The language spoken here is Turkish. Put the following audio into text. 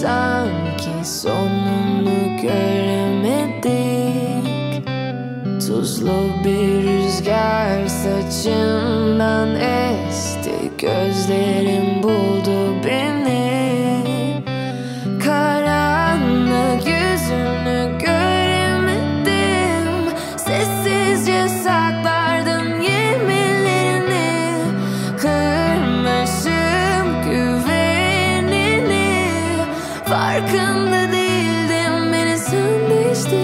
sanki sonunu göremedik. Tuzlu bir rüzgar saçından esti gözlerim. umurumda değildim. Beni sen değiştirdin